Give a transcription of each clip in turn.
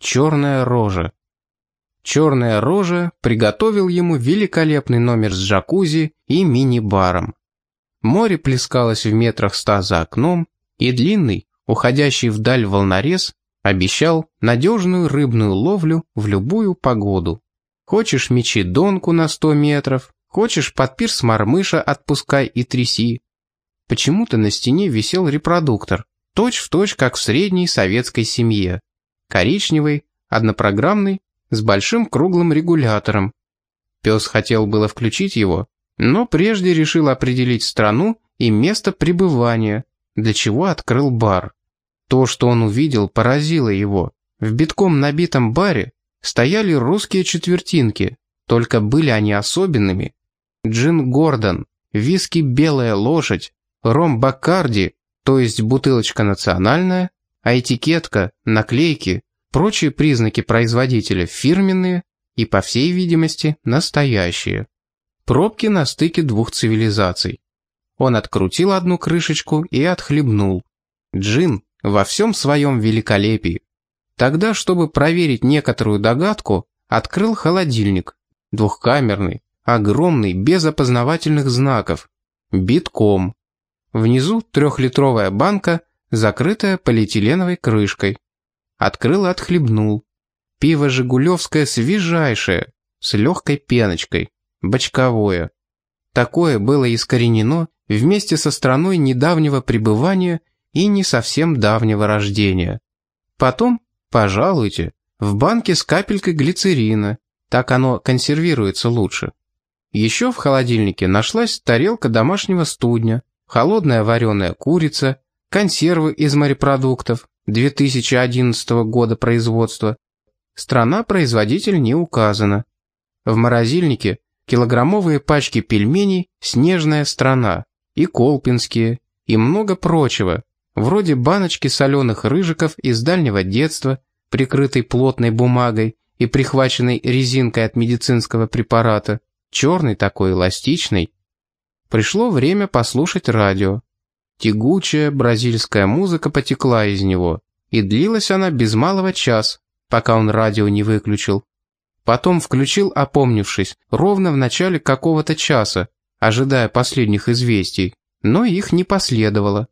«Черная рожа». «Черная рожа» приготовил ему великолепный номер с джакузи и мини-баром. Море плескалось в метрах ста за окном, и длинный, уходящий вдаль волнорез, обещал надежную рыбную ловлю в любую погоду. Хочешь мечи донку на сто метров, хочешь под пирс мормыша отпускай и тряси. Почему-то на стене висел репродуктор, точь-в-точь, точь, как в средней советской семье. Коричневый, однопрограммный, с большим круглым регулятором. Пес хотел было включить его, но прежде решил определить страну и место пребывания, для чего открыл бар. То, что он увидел, поразило его. В битком набитом баре стояли русские четвертинки, только были они особенными. Джин Гордон, виски «Белая лошадь», ром Баккарди, то есть бутылочка национальная, а этикетка, наклейки, прочие признаки производителя фирменные и, по всей видимости, настоящие. Пробки на стыке двух цивилизаций. Он открутил одну крышечку и отхлебнул. Джин во всем своем великолепии. Тогда, чтобы проверить некоторую догадку, открыл холодильник. Двухкамерный, огромный, без опознавательных знаков. Битком. Внизу трехлитровая банка, закрытая полиэтиленовой крышкой. Открыл и отхлебнул. Пиво «Жигулевское» свежайшее, с легкой пеночкой бочковое. Такое было искоренено вместе со страной недавнего пребывания и не совсем давнего рождения. Потом, пожалуйте, в банке с капелькой глицерина, так оно консервируется лучше. Еще в холодильнике нашлась тарелка домашнего студня, холодная вареная курица, консервы из морепродуктов 2011 года производства. Страна-производитель не указана. В морозильнике килограммовые пачки пельменей «Снежная страна» и колпинские, и много прочего, вроде баночки соленых рыжиков из дальнего детства, прикрытой плотной бумагой и прихваченной резинкой от медицинского препарата, черный такой эластичный. Пришло время послушать радио. Тягучая бразильская музыка потекла из него, и длилась она без малого час, пока он радио не выключил. Потом включил, опомнившись, ровно в начале какого-то часа, ожидая последних известий, но их не последовало.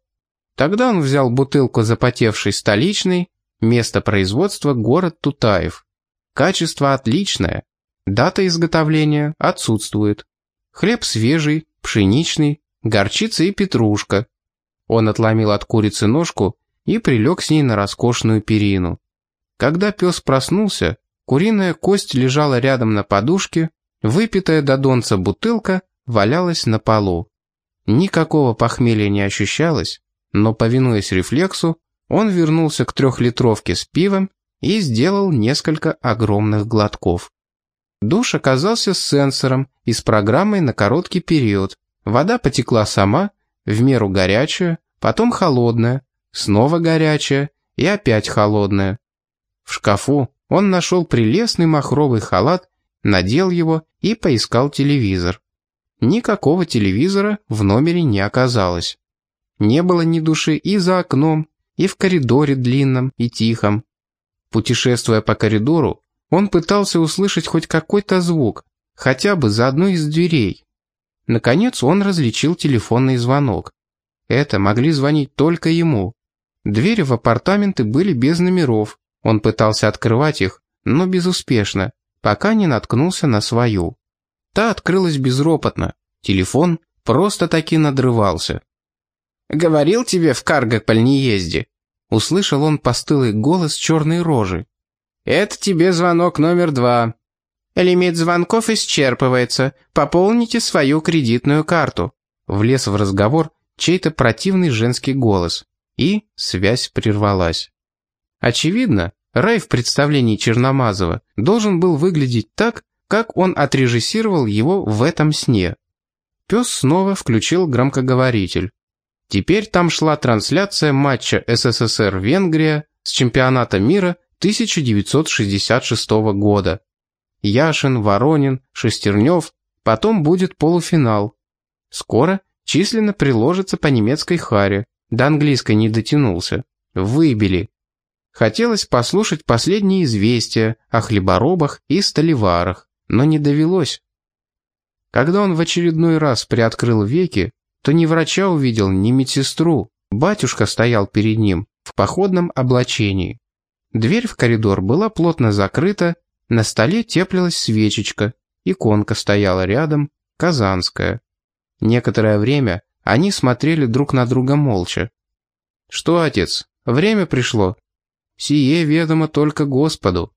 Тогда он взял бутылку запотевшей столичной, место производства город Тутаев. Качество отличное, дата изготовления отсутствует. Хлеб свежий, пшеничный, горчица и петрушка. Он отломил от курицы ножку и прилег с ней на роскошную перину. Когда пес проснулся, Куриная кость лежала рядом на подушке, выпитая до донца бутылка валялась на полу. Никакого похмелья не ощущалось, но, повинуясь рефлексу, он вернулся к трехлитровке с пивом и сделал несколько огромных глотков. Душ оказался с сенсором и с программой на короткий период. Вода потекла сама, в меру горячая, потом холодная, снова горячая и опять холодная. В шкафу он нашел прелестный махровый халат, надел его и поискал телевизор. Никакого телевизора в номере не оказалось. Не было ни души и за окном, и в коридоре длинном и тихом. Путешествуя по коридору, он пытался услышать хоть какой-то звук, хотя бы за одной из дверей. Наконец он различил телефонный звонок. Это могли звонить только ему. Двери в апартаменты были без номеров, он пытался открывать их, но безуспешно, пока не наткнулся на свою. Та открылась безропотно. Телефон просто-таки надрывался. «Говорил тебе в каргополь не езди», — услышал он постылый голос черной рожи. «Это тебе звонок номер два. Лимит звонков исчерпывается. Пополните свою кредитную карту». Влез в разговор чей-то противный женский голос, и связь прервалась. Очевидно, Рай в представлении Черномазова должен был выглядеть так, как он отрежиссировал его в этом сне. Пес снова включил громкоговоритель. Теперь там шла трансляция матча СССР-Венгрия с чемпионата мира 1966 года. Яшин, Воронин, Шестернев, потом будет полуфинал. Скоро численно приложится по немецкой харе, до английской не дотянулся. Выбили. Хотелось послушать последние известия о хлеборобах и столеварах, но не довелось. Когда он в очередной раз приоткрыл веки, то ни врача увидел, ни медсестру. Батюшка стоял перед ним в походном облачении. Дверь в коридор была плотно закрыта, на столе теплилась свечечка, иконка стояла рядом, казанская. Некоторое время они смотрели друг на друга молча. «Что, отец, время пришло?» «Сие ведомо только Господу.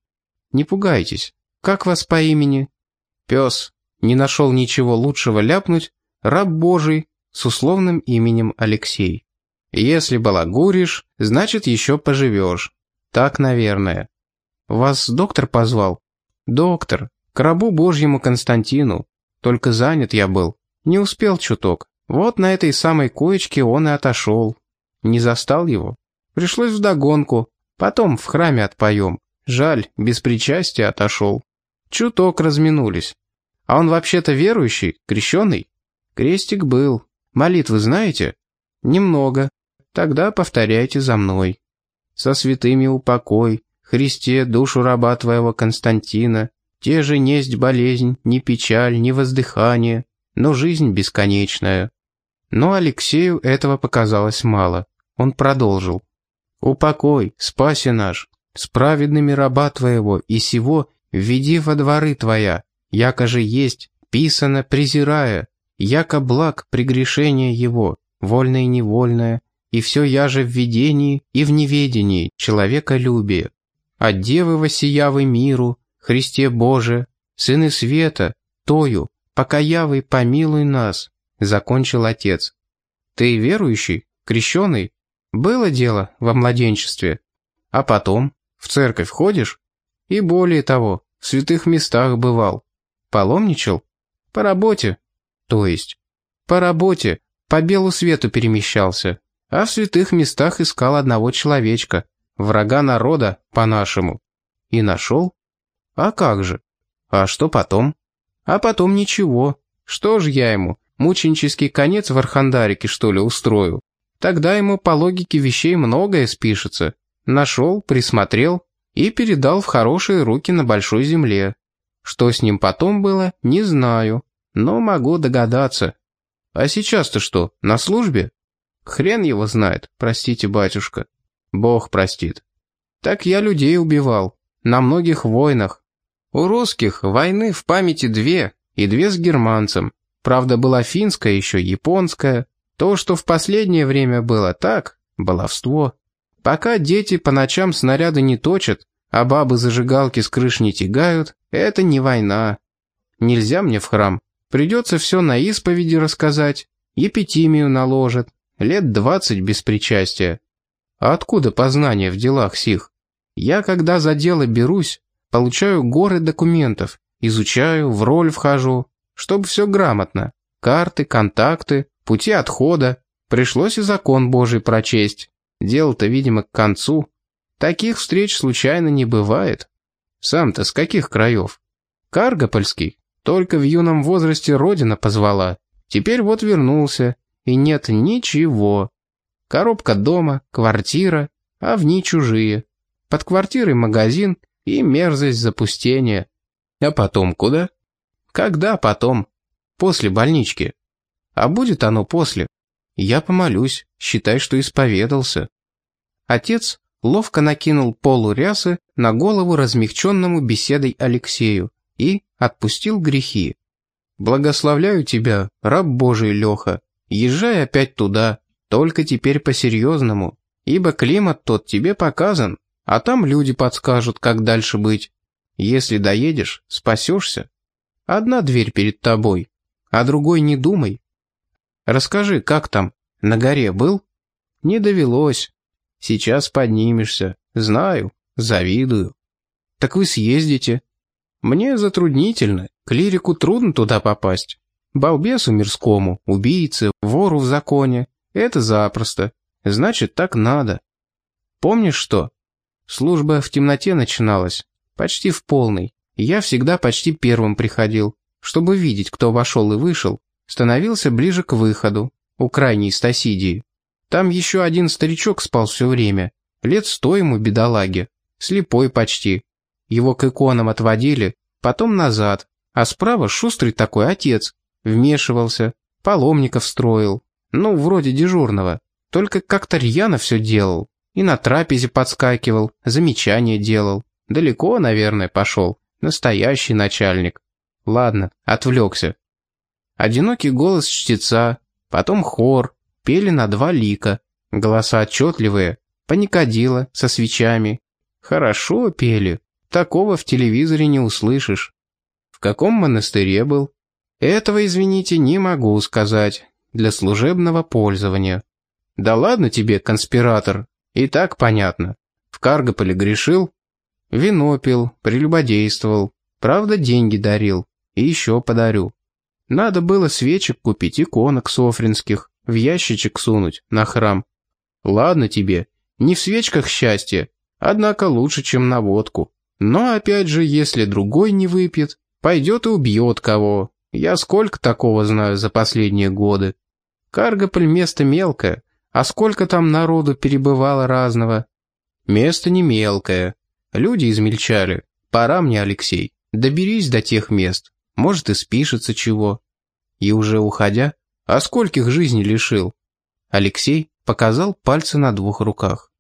Не пугайтесь. Как вас по имени?» «Пес. Не нашел ничего лучшего ляпнуть. Раб Божий с условным именем Алексей. Если балагуришь, значит еще поживешь. Так, наверное. Вас доктор позвал? Доктор. К рабу Божьему Константину. Только занят я был. Не успел чуток. Вот на этой самой коечке он и отошел. Не застал его. Пришлось вдогонку. Потом в храме отпоем. Жаль, без причастия отошел. Чуток разминулись. А он вообще-то верующий, крещеный? Крестик был. Молитвы знаете? Немного. Тогда повторяйте за мной со святыми упокой, Христе, душу раба твоего Константина, те же несть болезнь, ни печаль, ни воздыхание, но жизнь бесконечная». Но Алексею этого показалось мало. Он продолжил. «Упокой, спаси наш, с праведными раба твоего, и сего введи во дворы твоя, яко же есть, писано, презирая, яко благ прегрешение его, вольное и невольное, и все я же в видении и в неведении человеколюбие. От девы воссиявы миру, Христе Боже, Сыны Света, Тою, покаявый помилуй нас, закончил отец. Ты верующий, крещеный? Было дело во младенчестве. А потом в церковь ходишь? И более того, в святых местах бывал. Паломничал? По работе. То есть? По работе, по белу свету перемещался а в святых местах искал одного человечка, врага народа, по-нашему. И нашел? А как же? А что потом? А потом ничего. Что ж я ему, мученический конец в Архандарике, что ли, устрою? Тогда ему по логике вещей многое спишется. Нашел, присмотрел и передал в хорошие руки на большой земле. Что с ним потом было, не знаю, но могу догадаться. А сейчас-то что, на службе? Хрен его знает, простите, батюшка. Бог простит. Так я людей убивал. На многих войнах. У русских войны в памяти две, и две с германцем. Правда, была финская, еще японская. То, что в последнее время было так, баловство. Пока дети по ночам снаряды не точат, а бабы зажигалки с крыш не тягают, это не война. Нельзя мне в храм. Придется все на исповеди рассказать, епитимию наложат, Лет двадцать без причастия. А откуда познание в делах сих? Я, когда за дело берусь, получаю горы документов, изучаю, в роль вхожу, чтобы все грамотно. Карты, контакты, пути отхода. Пришлось и закон Божий прочесть. Дело-то, видимо, к концу. Таких встреч случайно не бывает. Сам-то с каких краев? Каргопольский. Только в юном возрасте родина позвала. Теперь вот вернулся, и нет ничего. Коробка дома, квартира, а в ней чужие. Под квартирой магазин и мерзость запустения. А потом куда? Когда потом? После больнички. А будет оно после? Я помолюсь, считай, что исповедался. Отец ловко накинул полу рясы на голову размягченному беседой Алексею и отпустил грехи. «Благословляю тебя, раб Божий Леха, Езжай опять туда, только теперь по-серьезному, ибо климат тот тебе показан, а там люди подскажут, как дальше быть. Если доедешь, спасешься. Одна дверь перед тобой, а другой не думай. Расскажи, как там, на горе был? Не довелось. Сейчас поднимешься, знаю, завидую. Так вы съездите. Мне затруднительно, клирику трудно туда попасть. Балбесу мирскому, убийце, вору в законе. Это запросто. Значит, так надо. Помнишь что? Служба в темноте начиналась. Почти в полной. Я всегда почти первым приходил. Чтобы видеть, кто вошел и вышел, становился ближе к выходу, у крайней стасидии. Там еще один старичок спал все время. Лет сто ему бедолаге. Слепой почти. Его к иконам отводили, потом назад. А справа шустрый такой отец. Вмешивался, паломников строил. Ну, вроде дежурного. Только как-то рьяно все делал. И на трапезе подскакивал, замечания делал. Далеко, наверное, пошел. Настоящий начальник. Ладно, отвлекся. Одинокий голос чтеца, потом хор, пели на два лика. Голоса отчетливые, паникодила, со свечами. Хорошо пели, такого в телевизоре не услышишь. В каком монастыре был? Этого, извините, не могу сказать. Для служебного пользования. Да ладно тебе, конспиратор. И так понятно. В Каргополе грешил, вино пил, прелюбодействовал. Правда, деньги дарил. И еще подарю. Надо было свечек купить, иконок софринских, в ящичек сунуть, на храм. Ладно тебе, не в свечках счастье, однако лучше, чем на водку. Но опять же, если другой не выпьет, пойдет и убьет кого. Я сколько такого знаю за последние годы. Каргополь место мелкое, а сколько там народу перебывало разного. Место не мелкое. Люди измельчали. Пора мне, Алексей, доберись до тех мест. Может, и спишется чего. И уже уходя, а скольких жизней лишил? Алексей показал пальцы на двух руках.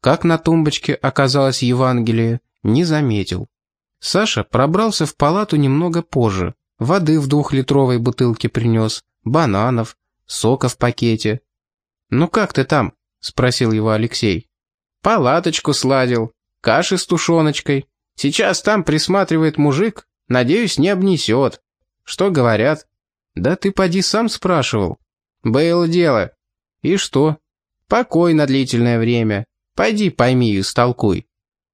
Как на тумбочке оказалось Евангелие, не заметил. Саша пробрался в палату немного позже. Воды в двухлитровой бутылке принес, бананов, сока в пакете. «Ну как ты там?» — спросил его Алексей. «Палаточку сладил, каши с тушеночкой. Сейчас там присматривает мужик, надеюсь, не обнесет. Что говорят?» «Да ты поди сам спрашивал». «Было дело». «И что?» «Покой на длительное время. Пойди пойми и столкуй».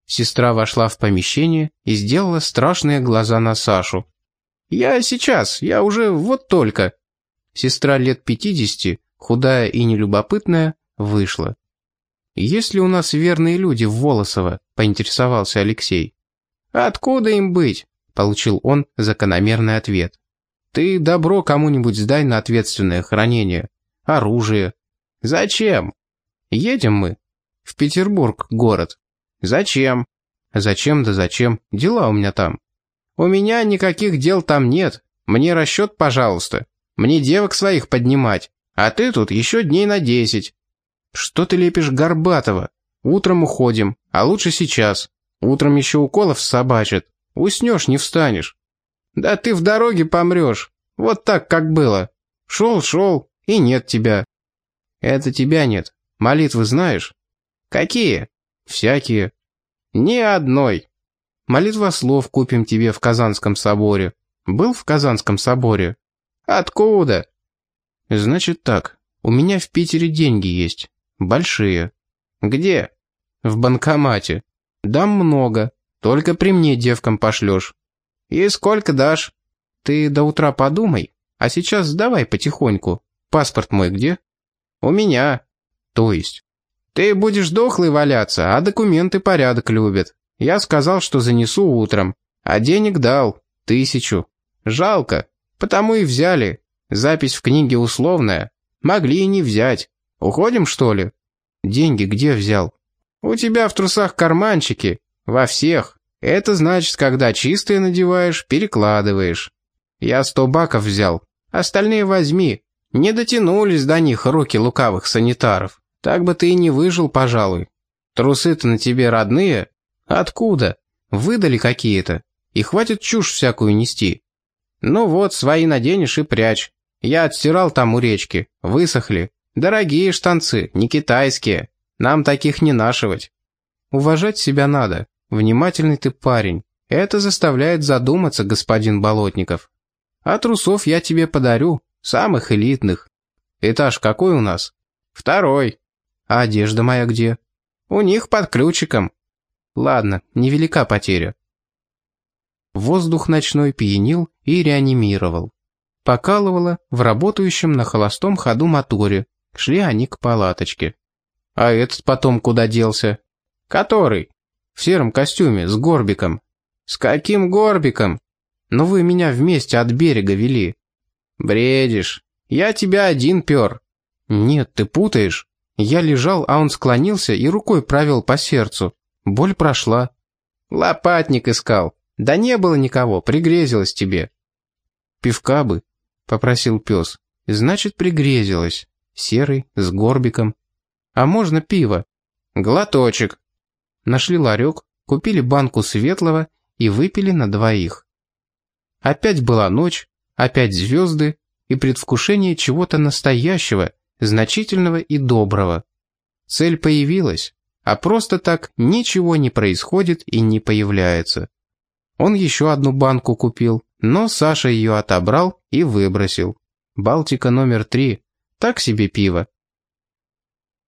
Сестра вошла в помещение и сделала страшные глаза на Сашу. «Я сейчас, я уже вот только». Сестра лет пятидесяти, худая и нелюбопытная, вышла. «Есть ли у нас верные люди в Волосово?» — поинтересовался Алексей. «Откуда им быть?» — получил он закономерный ответ. Ты добро кому-нибудь сдай на ответственное хранение. Оружие. Зачем? Едем мы. В Петербург, город. Зачем? Зачем да зачем? Дела у меня там. У меня никаких дел там нет. Мне расчет, пожалуйста. Мне девок своих поднимать. А ты тут еще дней на десять. Что ты лепишь Горбатова? Утром уходим, а лучше сейчас. Утром еще уколов собачат. Уснешь, не встанешь. Да ты в дороге помрешь. Вот так, как было. Шел-шел, и нет тебя. Это тебя нет. Молитвы знаешь? Какие? Всякие. Ни одной. Молитва слов купим тебе в Казанском соборе. Был в Казанском соборе? Откуда? Значит так, у меня в Питере деньги есть. Большие. Где? В банкомате. Дам много. Только при мне девкам пошлешь. «И сколько дашь?» «Ты до утра подумай, а сейчас давай потихоньку. Паспорт мой где?» «У меня». «То есть?» «Ты будешь дохлый валяться, а документы порядок любят. Я сказал, что занесу утром, а денег дал, тысячу. Жалко, потому и взяли. Запись в книге условная. Могли и не взять. Уходим, что ли?» «Деньги где взял?» «У тебя в трусах карманчики. Во всех. Это значит, когда чистые надеваешь, перекладываешь. Я сто баков взял, остальные возьми. Не дотянулись до них руки лукавых санитаров. Так бы ты и не выжил, пожалуй. Трусы-то на тебе родные? Откуда? Выдали какие-то. И хватит чушь всякую нести. Ну вот, свои наденешь и прячь. Я отстирал там у речки, высохли. Дорогие штанцы, не китайские. Нам таких не нашивать. Уважать себя надо. Внимательный ты парень. Это заставляет задуматься, господин Болотников. А трусов я тебе подарю, самых элитных. Этаж какой у нас? Второй. А одежда моя где? У них под ключиком. Ладно, невелика потеря. Воздух ночной пьянил и реанимировал. Покалывало в работающем на холостом ходу моторе. Шли они к палаточке. А этот потом куда делся? Который? В сером костюме, с горбиком. С каким горбиком? Ну вы меня вместе от берега вели. Бредишь. Я тебя один пер. Нет, ты путаешь. Я лежал, а он склонился и рукой провел по сердцу. Боль прошла. Лопатник искал. Да не было никого, пригрезилось тебе. Пивка бы, попросил пес. Значит, пригрезилось. Серый, с горбиком. А можно пиво? Глоточек. Нашли ларек, купили банку светлого и выпили на двоих. Опять была ночь, опять звезды и предвкушение чего-то настоящего, значительного и доброго. Цель появилась, а просто так ничего не происходит и не появляется. Он еще одну банку купил, но Саша ее отобрал и выбросил. Балтика номер три. Так себе пиво.